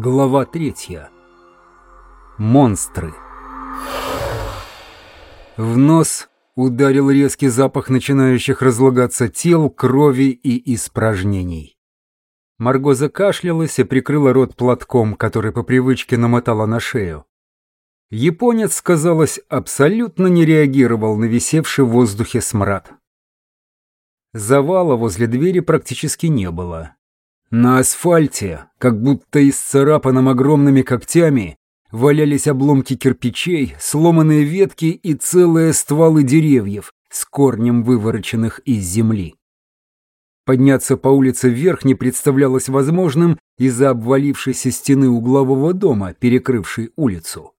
Глава третья. Монстры. В нос ударил резкий запах начинающих разлагаться тел, крови и испражнений. Марго закашлялась и прикрыла рот платком, который по привычке намотала на шею. Японец, казалось, абсолютно не реагировал на висевший в воздухе смрад. Завала возле двери практически не было. На асфальте, как будто исцарапанном огромными когтями, валялись обломки кирпичей, сломанные ветки и целые стволы деревьев с корнем вывороченных из земли. Подняться по улице вверх не представлялось возможным из-за обвалившейся стены углового дома, перекрывшей улицу.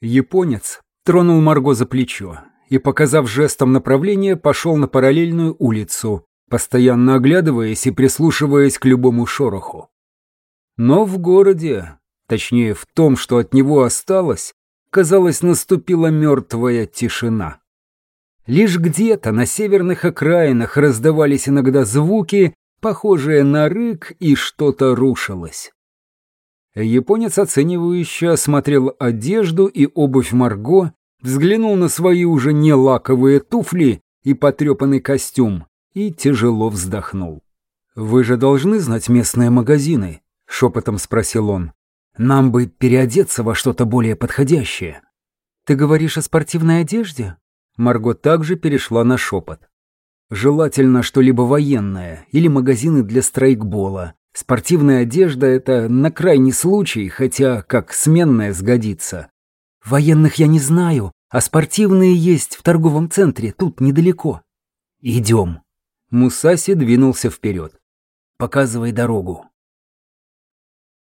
Японец тронул Марго за плечо и, показав жестом направление, пошел на параллельную улицу, постоянно оглядываясь и прислушиваясь к любому шороху. Но в городе, точнее в том, что от него осталось, казалось, наступила мертвая тишина. Лишь где-то на северных окраинах раздавались иногда звуки, похожие на рык, и что-то рушилось. Японец оценивающе осмотрел одежду и обувь Марго, взглянул на свои уже не лаковые туфли и потрепанный костюм, и тяжело вздохнул. «Вы же должны знать местные магазины?» — шепотом спросил он. «Нам бы переодеться во что-то более подходящее». «Ты говоришь о спортивной одежде?» Марго также перешла на шепот. «Желательно что-либо военное или магазины для страйкбола. Спортивная одежда — это на крайний случай, хотя как сменная сгодится. Военных я не знаю, а спортивные есть в торговом центре, тут недалеко. Идем». Мусаси двинулся вперед. «Показывай дорогу».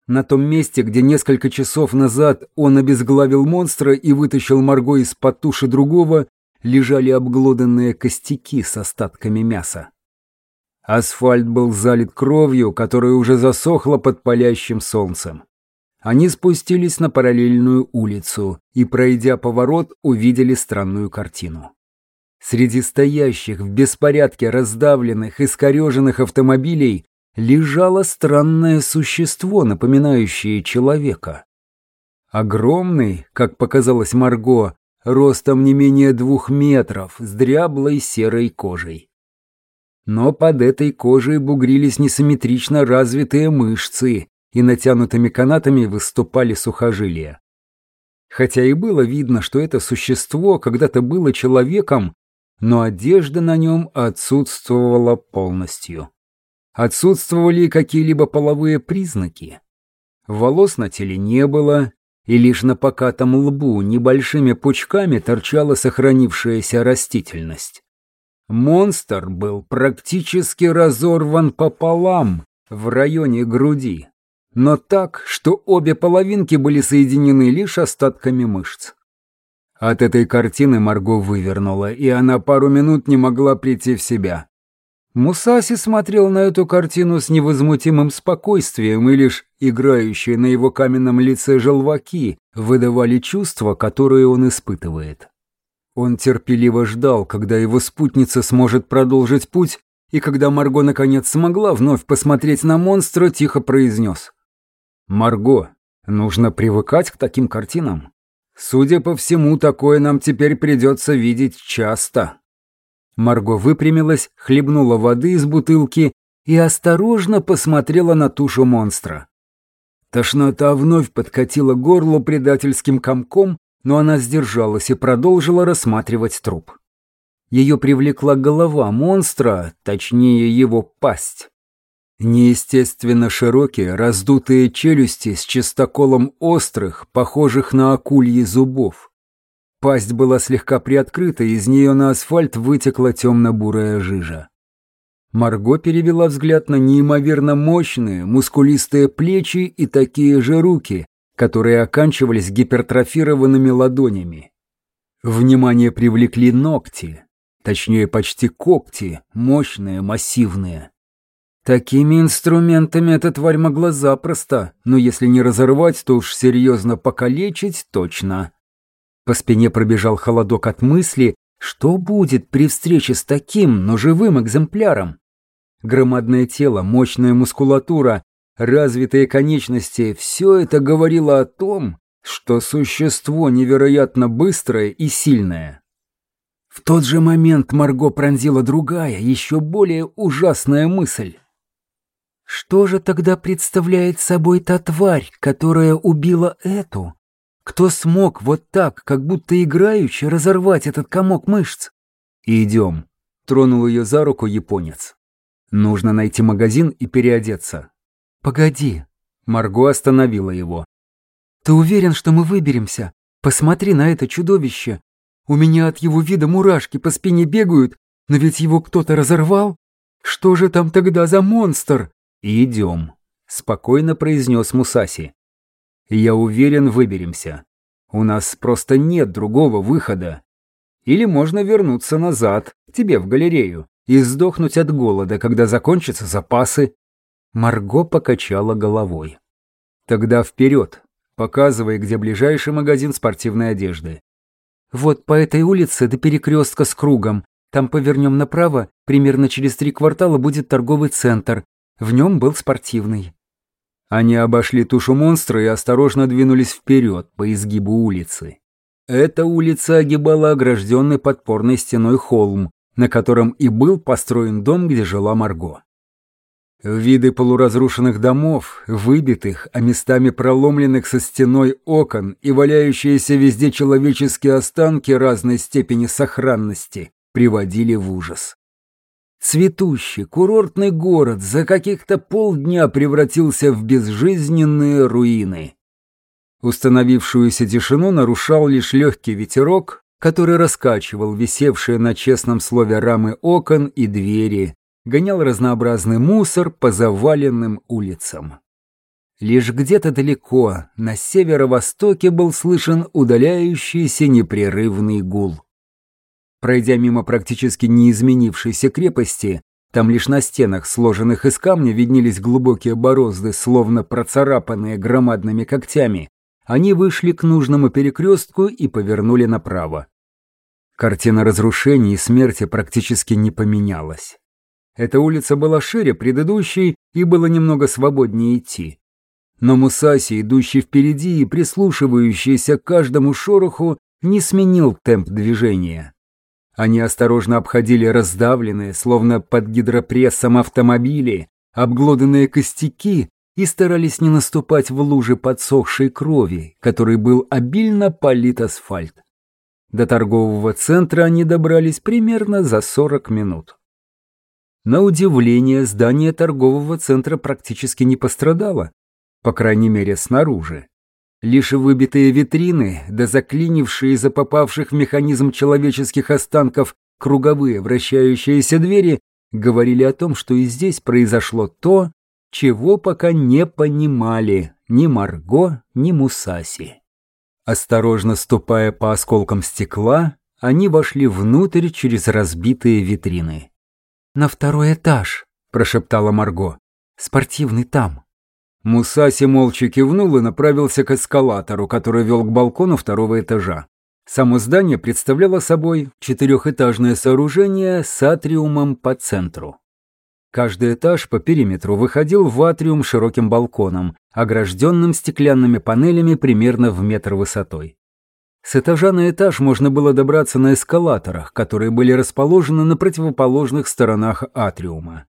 На том месте, где несколько часов назад он обезглавил монстра и вытащил Марго из-под туши другого, лежали обглоданные костяки с остатками мяса. Асфальт был залит кровью, которая уже засохла под палящим солнцем. Они спустились на параллельную улицу и, пройдя поворот, увидели странную картину. Среди стоящих в беспорядке раздавленных, искореженных автомобилей лежало странное существо, напоминающее человека. Огромный, как показалось Марго, ростом не менее двух метров, с дряблой серой кожей. Но под этой кожей бугрились несимметрично развитые мышцы, и натянутыми канатами выступали сухожилия. Хотя и было видно, что это существо когда-то было человеком, но одежда на нем отсутствовала полностью. Отсутствовали какие-либо половые признаки. Волос на теле не было, и лишь на покатом лбу небольшими пучками торчала сохранившаяся растительность. Монстр был практически разорван пополам в районе груди, но так, что обе половинки были соединены лишь остатками мышц. От этой картины Марго вывернула, и она пару минут не могла прийти в себя. Мусаси смотрел на эту картину с невозмутимым спокойствием, и лишь играющие на его каменном лице желваки выдавали чувства, которые он испытывает. Он терпеливо ждал, когда его спутница сможет продолжить путь, и когда Марго наконец смогла вновь посмотреть на монстра, тихо произнес. «Марго, нужно привыкать к таким картинам. Судя по всему, такое нам теперь придется видеть часто. Марго выпрямилась, хлебнула воды из бутылки и осторожно посмотрела на тушу монстра. Тошнота вновь подкатила горло предательским комком, но она сдержалась и продолжила рассматривать труп. Ее привлекла голова монстра, точнее его пасть. Неестественно широкие, раздутые челюсти с чистоколом острых, похожих на акульи зубов. Пасть была слегка приоткрыта, из нее на асфальт вытекла темно-бурая жижа. Марго перевела взгляд на неимоверно мощные, мускулистые плечи и такие же руки, которые оканчивались гипертрофированными ладонями. Внимание привлекли ногти, точнее почти когти, мощные, массивные. Такими инструментами эта тварь могла запросто, но если не разорвать, то уж серьезно покалечить точно. По спине пробежал холодок от мысли, что будет при встрече с таким, но живым экземпляром. Громадное тело, мощная мускулатура, развитые конечности – все это говорило о том, что существо невероятно быстрое и сильное. В тот же момент Марго пронзила другая, еще более ужасная мысль. Что же тогда представляет собой та тварь, которая убила эту? Кто смог вот так, как будто играючи, разорвать этот комок мышц? «Идем», — тронул ее за руку японец. «Нужно найти магазин и переодеться». «Погоди», — Марго остановила его. «Ты уверен, что мы выберемся? Посмотри на это чудовище. У меня от его вида мурашки по спине бегают, но ведь его кто-то разорвал. Что же там тогда за монстр?» «Идем», — спокойно произнес Мусаси. «Я уверен, выберемся. У нас просто нет другого выхода. Или можно вернуться назад, тебе в галерею, и сдохнуть от голода, когда закончатся запасы». Марго покачала головой. «Тогда вперед. Показывай, где ближайший магазин спортивной одежды». «Вот по этой улице до перекрестка с кругом. Там повернем направо, примерно через три квартала будет торговый центр. В нем был спортивный. Они обошли тушу монстра и осторожно двинулись вперед по изгибу улицы. Эта улица огибала огражденный подпорной стеной холм, на котором и был построен дом, где жила Марго. Виды полуразрушенных домов, выбитых, а местами проломленных со стеной окон и валяющиеся везде человеческие останки разной степени сохранности приводили в ужас. Цветущий курортный город за каких-то полдня превратился в безжизненные руины. Установившуюся тишину нарушал лишь легкий ветерок, который раскачивал висевшие на честном слове рамы окон и двери, гонял разнообразный мусор по заваленным улицам. Лишь где-то далеко, на северо-востоке, был слышен удаляющийся непрерывный гул. Пройдя мимо практически неизменившейся крепости, там лишь на стенах, сложенных из камня, виднелись глубокие борозды, словно процарапанные громадными когтями. Они вышли к нужному перекрестку и повернули направо. Картина разрушений и смерти практически не поменялась. Эта улица была шире предыдущей и было немного свободнее идти. Но Мусаси, идущий впереди и прислушивающийся к каждому шороху, не сменил темп движения. Они осторожно обходили раздавленные, словно под гидропрессом автомобили, обглоданные костяки и старались не наступать в лужи подсохшей крови, которой был обильно полит асфальт. До торгового центра они добрались примерно за 40 минут. На удивление, здание торгового центра практически не пострадало, по крайней мере, снаружи. Лишь выбитые витрины, да заклинившие из-за попавших в механизм человеческих останков круговые вращающиеся двери говорили о том, что и здесь произошло то, чего пока не понимали ни Марго, ни Мусаси. Осторожно ступая по осколкам стекла, они вошли внутрь через разбитые витрины. «На второй этаж», – прошептала Марго. «Спортивный там». Мусаси молча кивнул и направился к эскалатору, который вел к балкону второго этажа. Само здание представляло собой четырехэтажное сооружение с атриумом по центру. Каждый этаж по периметру выходил в атриум широким балконом, огражденным стеклянными панелями примерно в метр высотой. С этажа на этаж можно было добраться на эскалаторах, которые были расположены на противоположных сторонах атриума.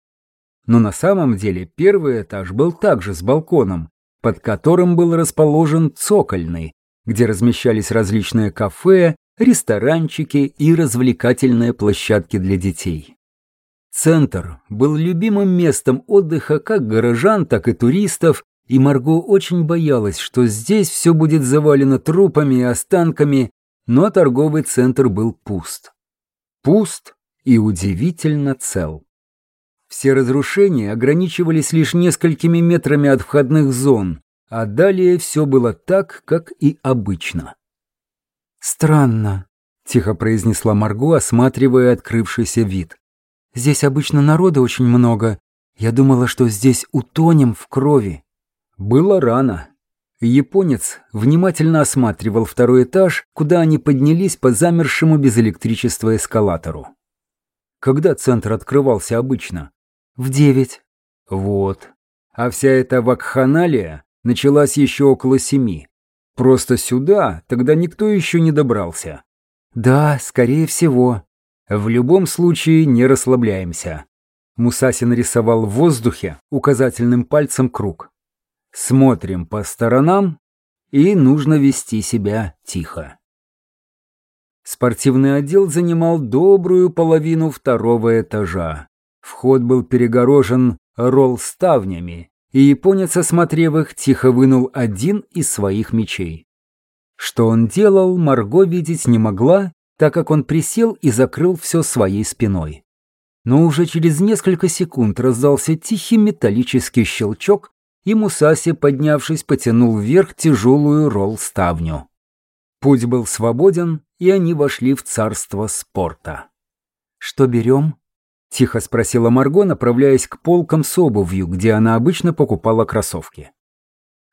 Но на самом деле первый этаж был также с балконом, под которым был расположен цокольный, где размещались различные кафе, ресторанчики и развлекательные площадки для детей. Центр был любимым местом отдыха как горожан, так и туристов, и Марго очень боялась, что здесь все будет завалено трупами и останками, но торговый центр был пуст. Пуст и удивительно цел. Все разрушения ограничивались лишь несколькими метрами от входных зон, а далее все было так, как и обычно. «Странно», — тихо произнесла Марго, осматривая открывшийся вид. «Здесь обычно народа очень много. Я думала, что здесь утонем в крови». Было рано. Японец внимательно осматривал второй этаж, куда они поднялись по замершему без электричества эскалатору. Когда центр открывался обычно? В девять. Вот. А вся эта вакханалия началась еще около семи. Просто сюда тогда никто еще не добрался. Да, скорее всего. В любом случае не расслабляемся. Мусаси нарисовал в воздухе указательным пальцем круг. Смотрим по сторонам, и нужно вести себя тихо. Спортивный отдел занимал добрую половину второго этажа. Вход был перегорожен ролл-ставнями, и японец, осмотрев их, тихо вынул один из своих мечей. Что он делал, Марго видеть не могла, так как он присел и закрыл все своей спиной. Но уже через несколько секунд раздался тихий металлический щелчок, и Мусаси, поднявшись, потянул вверх тяжелую ролл-ставню. Путь был свободен, и они вошли в царство спорта. «Что берем?» — тихо спросила Марго, направляясь к полкам с обувью, где она обычно покупала кроссовки.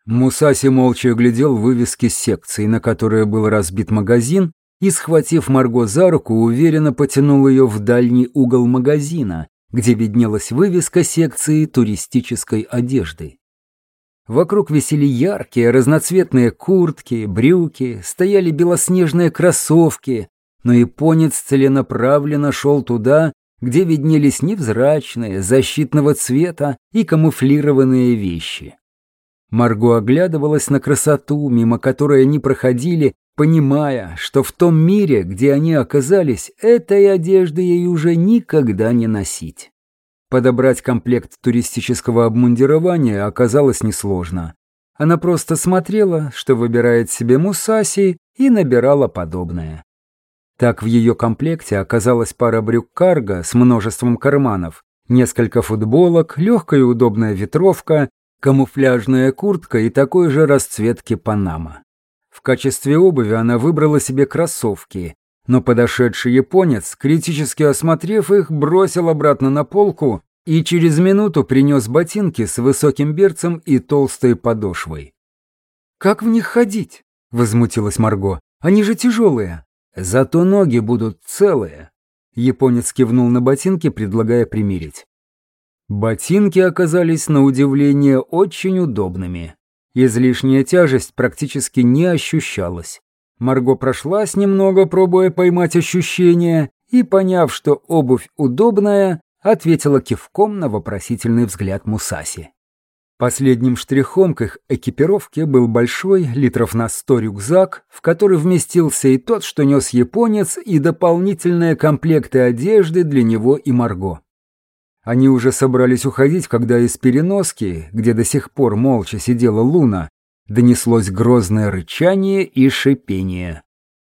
Мусаси молча глядел вывески секции, на которые был разбит магазин, и, схватив Марго за руку, уверенно потянул ее в дальний угол магазина, где виднелась вывеска секции туристической одежды. Вокруг висели яркие разноцветные куртки, брюки, стояли белоснежные кроссовки, но японец целенаправленно шел туда, где виднелись невзрачные, защитного цвета и камуфлированные вещи. Марго оглядывалась на красоту, мимо которой они проходили, понимая, что в том мире, где они оказались, этой одежды ей уже никогда не носить. Подобрать комплект туристического обмундирования оказалось несложно. Она просто смотрела, что выбирает себе Мусаси, и набирала подобное. Так в ее комплекте оказалась пара брюк карго с множеством карманов, несколько футболок, легкая и удобная ветровка, камуфляжная куртка и такой же расцветки панама. В качестве обуви она выбрала себе кроссовки, но подошедший японец, критически осмотрев их, бросил обратно на полку и через минуту принес ботинки с высоким берцем и толстой подошвой. «Как в них ходить?» — возмутилась Марго. «Они же тяжелые». Зато ноги будут целые. Японец кивнул на ботинки, предлагая примерить. Ботинки оказались на удивление очень удобными. Излишняя тяжесть практически не ощущалась. Марго прошлась немного, пробуя поймать ощущения, и, поняв, что обувь удобная, ответила кивком на вопросительный взгляд Мусаси. Последним штрихом к их экипировке был большой, литров на сто рюкзак, в который вместился и тот, что нес японец, и дополнительные комплекты одежды для него и Марго. Они уже собрались уходить, когда из переноски, где до сих пор молча сидела Луна, донеслось грозное рычание и шипение.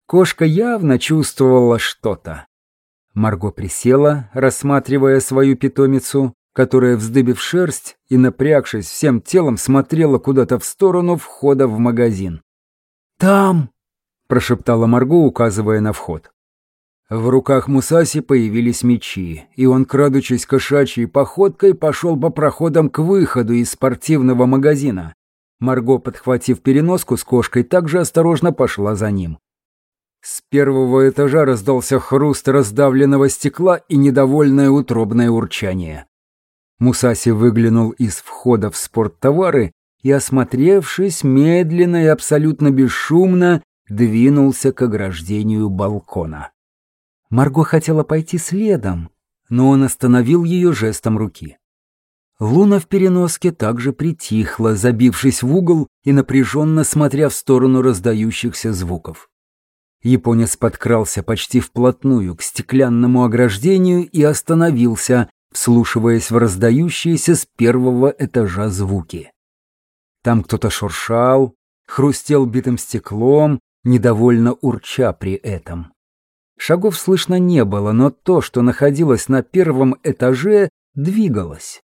Кошка явно чувствовала что-то. Марго присела, рассматривая свою питомицу, которая, вздыбив шерсть и напрягшись всем телом, смотрела куда-то в сторону входа в магазин. «Там!» – прошептала Марго, указывая на вход. В руках Мусаси появились мечи, и он, крадучись кошачьей походкой, пошел по проходам к выходу из спортивного магазина. Марго, подхватив переноску с кошкой, также осторожно пошла за ним. С первого этажа раздался хруст раздавленного стекла и недовольное утробное урчание. Мусаси выглянул из входа в спорттовары и, осмотревшись, медленно и абсолютно бесшумно двинулся к ограждению балкона. Марго хотела пойти следом, но он остановил ее жестом руки. Луна в переноске также притихла, забившись в угол и напряженно смотря в сторону раздающихся звуков. Японец подкрался почти вплотную к стеклянному ограждению и остановился, вслушиваясь в раздающиеся с первого этажа звуки. Там кто-то шуршал, хрустел битым стеклом, недовольно урча при этом. Шагов слышно не было, но то, что находилось на первом этаже, двигалось.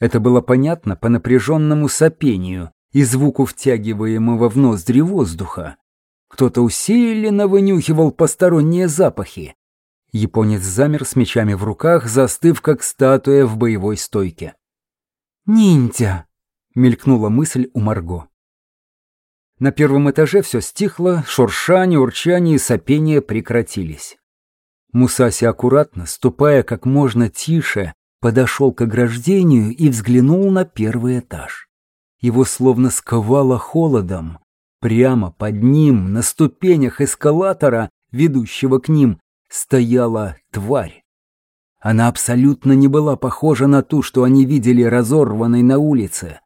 Это было понятно по напряженному сопению и звуку втягиваемого в ноздри воздуха. Кто-то усиленно вынюхивал посторонние запахи. Японец замер с мечами в руках, застыв как статуя в боевой стойке. «Ниндзя!» — мелькнула мысль у Марго. На первом этаже все стихло, шуршание, урчание и сопение прекратились. Мусаси аккуратно, ступая как можно тише, подошел к ограждению и взглянул на первый этаж. Его словно сковало холодом. Прямо под ним, на ступенях эскалатора, ведущего к ним, стояла тварь. Она абсолютно не была похожа на ту, что они видели разорванной на улице.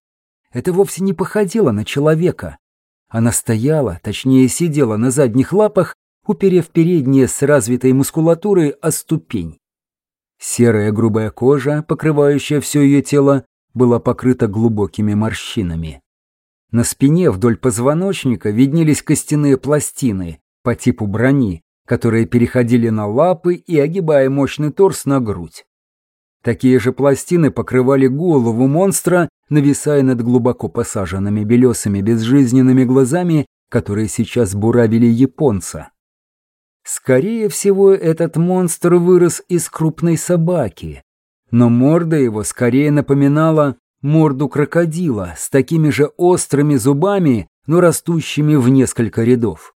Это вовсе не походило на человека. Она стояла, точнее сидела на задних лапах, уперев передние с развитой мускулатурой о ступень. Серая грубая кожа, покрывающая все ее тело, была покрыта глубокими морщинами. На спине вдоль позвоночника виднелись костяные пластины по типу брони, которые переходили на лапы и, огибая мощный торс, на грудь. Такие же пластины покрывали голову монстра, нависая над глубоко посаженными белесыми безжизненными глазами, которые сейчас буравили японца. Скорее всего, этот монстр вырос из крупной собаки, но морда его скорее напоминала морду крокодила с такими же острыми зубами, но растущими в несколько рядов.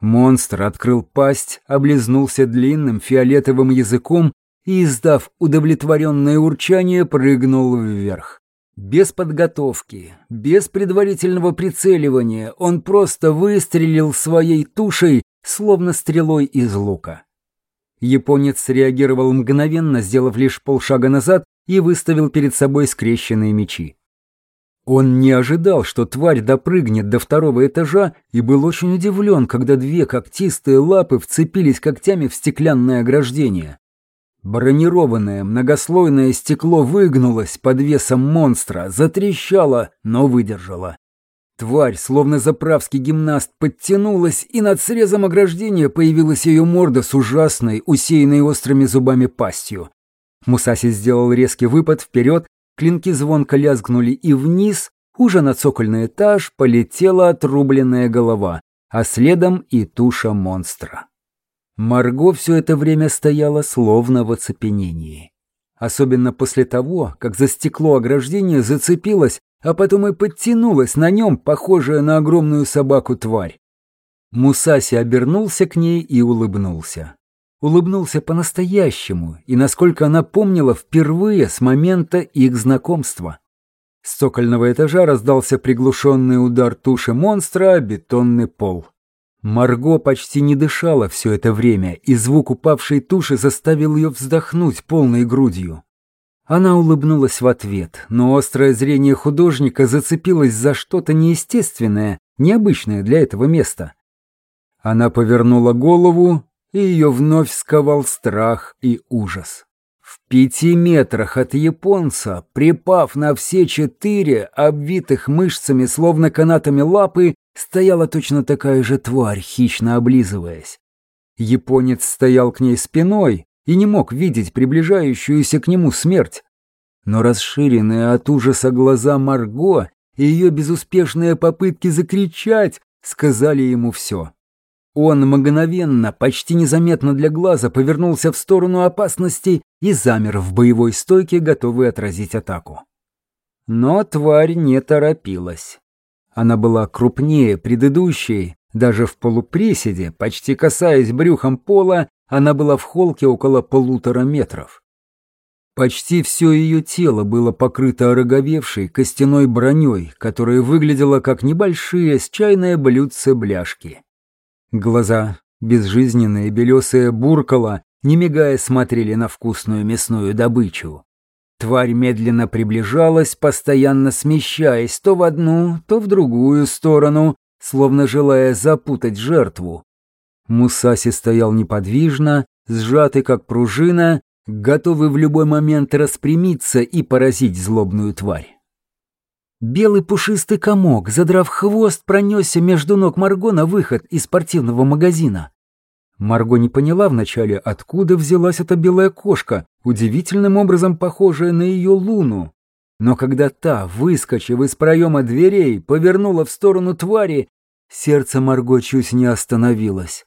Монстр открыл пасть, облизнулся длинным фиолетовым языком и, издав удовлетворенное урчание, прыгнул вверх. Без подготовки, без предварительного прицеливания он просто выстрелил своей тушей, словно стрелой из лука. Японец среагировал мгновенно, сделав лишь полшага назад и выставил перед собой скрещенные мечи. Он не ожидал, что тварь допрыгнет до второго этажа и был очень удивлен, когда две когтистые лапы вцепились когтями в стеклянное ограждение. Бронированное многослойное стекло выгнулось под весом монстра, затрещало, но выдержало. Тварь, словно заправский гимнаст, подтянулась, и над срезом ограждения появилась ее морда с ужасной, усеянной острыми зубами пастью. Мусаси сделал резкий выпад вперед, клинки звонко лязгнули, и вниз, уже на цокольный этаж, полетела отрубленная голова, а следом и туша монстра. Марго все это время стояла словно в оцепенении. Особенно после того, как за стекло ограждения зацепилась, а потом и подтянулась на нем, похожая на огромную собаку-тварь. Мусаси обернулся к ней и улыбнулся. Улыбнулся по-настоящему, и, насколько она помнила, впервые с момента их знакомства. С цокольного этажа раздался приглушенный удар туши монстра о бетонный пол. Марго почти не дышала все это время, и звук упавшей туши заставил ее вздохнуть полной грудью. Она улыбнулась в ответ, но острое зрение художника зацепилось за что-то неестественное, необычное для этого места. Она повернула голову, и ее вновь сковал страх и ужас. В пяти метрах от японца, припав на все четыре, обвитых мышцами, словно канатами лапы, стояла точно такая же тварь, хищно облизываясь. Японец стоял к ней спиной и не мог видеть приближающуюся к нему смерть. Но расширенные от ужаса глаза Марго и ее безуспешные попытки закричать сказали ему все. Он мгновенно, почти незаметно для глаза, повернулся в сторону опасности и замер в боевой стойке, готовый отразить атаку. Но тварь не торопилась. Она была крупнее предыдущей, даже в полуприседе, почти касаясь брюхом пола, она была в холке около полутора метров. Почти все ее тело было покрыто ороговевшей костяной броней, которая выглядела как небольшие с чайное блюдце бляшки. Глаза, безжизненные, белесые буркала, не мигая смотрели на вкусную мясную добычу. Тварь медленно приближалась, постоянно смещаясь то в одну, то в другую сторону, словно желая запутать жертву. Мусаси стоял неподвижно, сжатый как пружина, готовый в любой момент распрямиться и поразить злобную тварь. Белый пушистый комок, задрав хвост, пронесся между ног Марго на выход из спортивного магазина. Марго не поняла вначале, откуда взялась эта белая кошка, удивительным образом похожая на ее луну. Но когда та, выскочив из проема дверей, повернула в сторону твари, сердце Марго чуть не остановилось.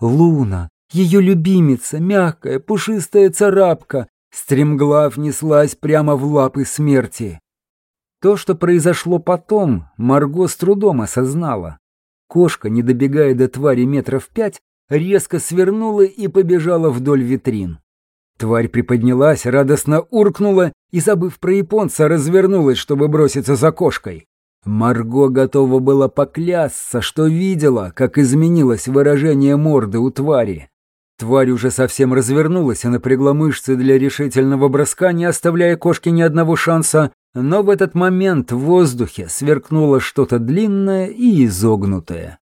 Луна, ее любимица, мягкая, пушистая царапка, стремглав неслась прямо в лапы смерти. То, что произошло потом, Марго с трудом осознала. Кошка, не добегая до твари метров пять, резко свернула и побежала вдоль витрин. Тварь приподнялась, радостно уркнула и, забыв про японца, развернулась, чтобы броситься за кошкой. Марго готова была поклясться, что видела, как изменилось выражение морды у твари. Тварь уже совсем развернулась и напрягла мышцы для решительного броска, не оставляя кошке ни одного шанса, но в этот момент в воздухе сверкнуло что-то длинное и изогнутое.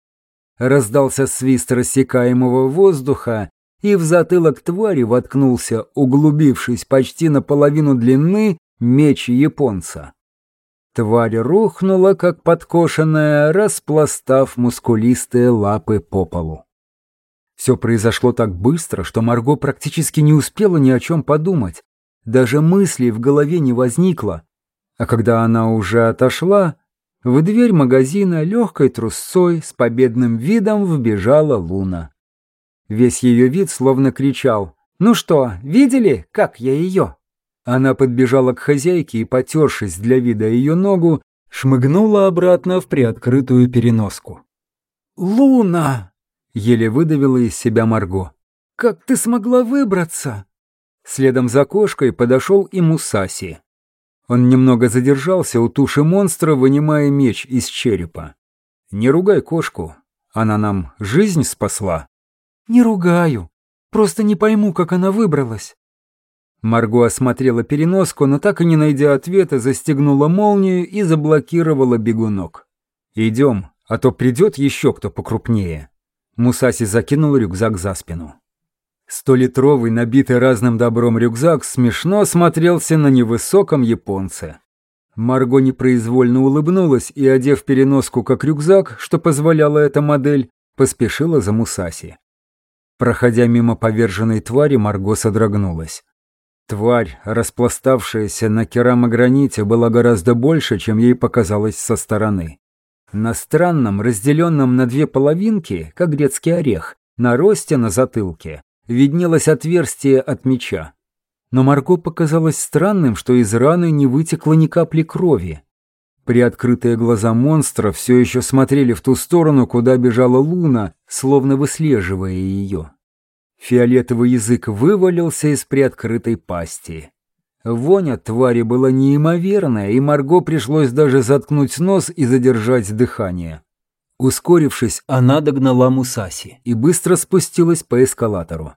Раздался свист рассекаемого воздуха, и в затылок твари воткнулся, углубившись почти наполовину длины, меч японца. Тварь рухнула, как подкошенная, распластав мускулистые лапы по полу. Все произошло так быстро, что Марго практически не успела ни о чем подумать. Даже мыслей в голове не возникло. А когда она уже отошла, в дверь магазина легкой трусцой с победным видом вбежала Луна. Весь ее вид словно кричал «Ну что, видели, как я ее?» Она подбежала к хозяйке и, потершись для вида ее ногу, шмыгнула обратно в приоткрытую переноску. «Луна!» — еле выдавила из себя Марго. «Как ты смогла выбраться?» Следом за кошкой подошел и Мусаси. Он немного задержался у туши монстра, вынимая меч из черепа. «Не ругай кошку, она нам жизнь спасла». «Не ругаю. Просто не пойму, как она выбралась». Марго осмотрела переноску, но так и не найдя ответа, застегнула молнию и заблокировала бегунок. «Идем, а то придет еще кто покрупнее». Мусаси закинул рюкзак за спину. Столитровый, набитый разным добром рюкзак смешно смотрелся на невысоком японце. Марго непроизвольно улыбнулась и, одев переноску как рюкзак, что позволяла эта модель, поспешила за Мусаси. Проходя мимо поверженной твари, Марго содрогнулась. Тварь, распластавшаяся на керамограните, была гораздо больше, чем ей показалось со стороны. На странном, разделенном на две половинки, как грецкий орех, на росте на затылке, виднелось отверстие от меча. Но Марго показалось странным, что из раны не вытекло ни капли крови. Приоткрытые глаза монстра все еще смотрели в ту сторону, куда бежала Луна, словно выслеживая ее. Фиолетовый язык вывалился из приоткрытой пасти. Вонь от твари была неимоверная, и Марго пришлось даже заткнуть нос и задержать дыхание. Ускорившись, она догнала Мусаси и быстро спустилась по эскалатору.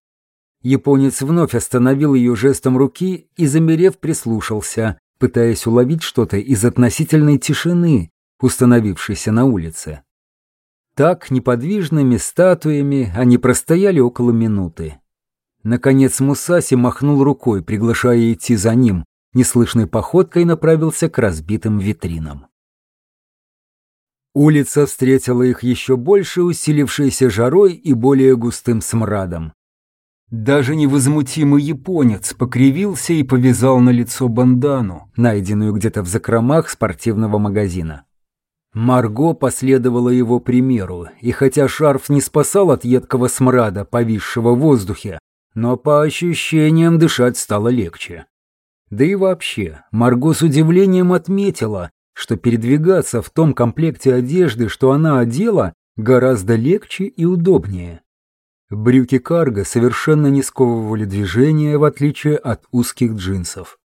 Японец вновь остановил ее жестом руки и, замерев, прислушался, пытаясь уловить что-то из относительной тишины, установившейся на улице. Так, неподвижными статуями, они простояли около минуты. Наконец Мусаси махнул рукой, приглашая идти за ним, неслышной походкой направился к разбитым витринам. Улица встретила их еще больше усилившейся жарой и более густым смрадом. Даже невозмутимый японец покривился и повязал на лицо бандану, найденную где-то в закромах спортивного магазина. Марго последовала его примеру, и хотя шарф не спасал от едкого смрада, повисшего в воздухе, но по ощущениям дышать стало легче. Да и вообще, Марго с удивлением отметила, что передвигаться в том комплекте одежды, что она одела, гораздо легче и удобнее. Брюки карго совершенно не сковывали движение, в отличие от узких джинсов.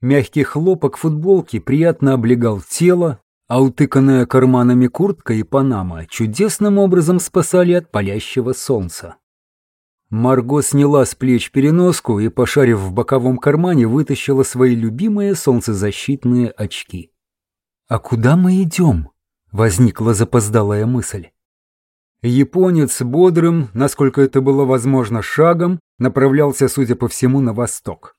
Мягкий хлопок футболки приятно облегал тело, а утыканная карманами куртка и панама чудесным образом спасали от палящего солнца. Марго сняла с плеч переноску и, пошарив в боковом кармане, вытащила свои любимые солнцезащитные очки. «А куда мы идем?» — возникла запоздалая мысль. Японец бодрым, насколько это было возможно, шагом направлялся, судя по всему, на восток.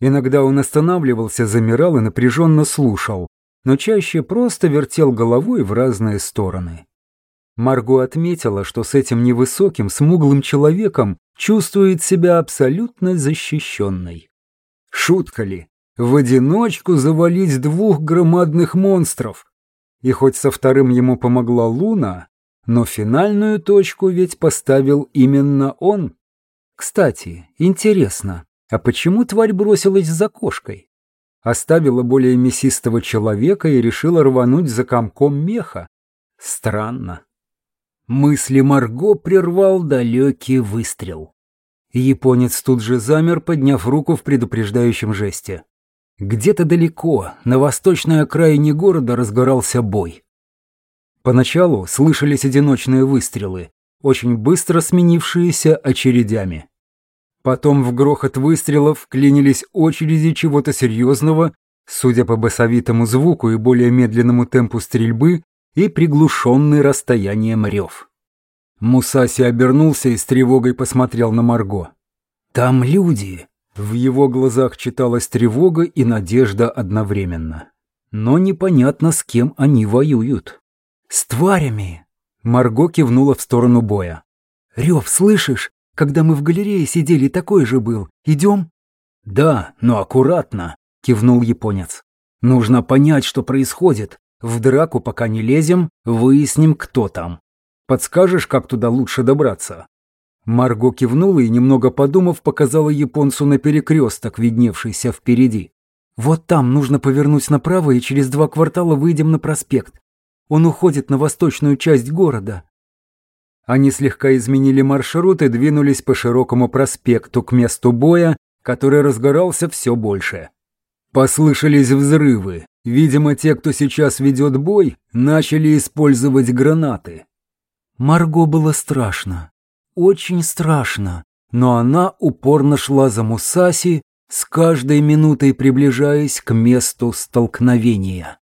Иногда он останавливался, замирал и напряженно слушал, но чаще просто вертел головой в разные стороны. Марго отметила, что с этим невысоким, смуглым человеком чувствует себя абсолютно защищенной. Шутка ли? В одиночку завалить двух громадных монстров. И хоть со вторым ему помогла Луна, но финальную точку ведь поставил именно он. Кстати, интересно, а почему тварь бросилась за кошкой? Оставила более мясистого человека и решила рвануть за комком меха. Странно. Мысли Марго прервал далекий выстрел. Японец тут же замер, подняв руку в предупреждающем жесте. Где-то далеко, на восточной окраине города, разгорался бой. Поначалу слышались одиночные выстрелы, очень быстро сменившиеся очередями. Потом в грохот выстрелов вклинились очереди чего-то серьезного, судя по басовитому звуку и более медленному темпу стрельбы, и приглушенный расстоянием рев. Мусаси обернулся и с тревогой посмотрел на Марго. «Там люди!» В его глазах читалась тревога и надежда одновременно. Но непонятно, с кем они воюют. «С тварями!» Марго кивнула в сторону боя. «Рев, слышишь? Когда мы в галерее сидели, такой же был. Идем?» «Да, но аккуратно», — кивнул японец. «Нужно понять, что происходит. В драку пока не лезем, выясним, кто там. Подскажешь, как туда лучше добраться?» Марго кивнула и, немного подумав, показала японцу на перекресток, видневшийся впереди. «Вот там нужно повернуть направо, и через два квартала выйдем на проспект. Он уходит на восточную часть города». Они слегка изменили маршрут и двинулись по широкому проспекту к месту боя, который разгорался все больше. Послышались взрывы. Видимо, те, кто сейчас ведет бой, начали использовать гранаты. Марго было страшно очень страшно, но она упорно шла за Мусаси, с каждой минутой приближаясь к месту столкновения.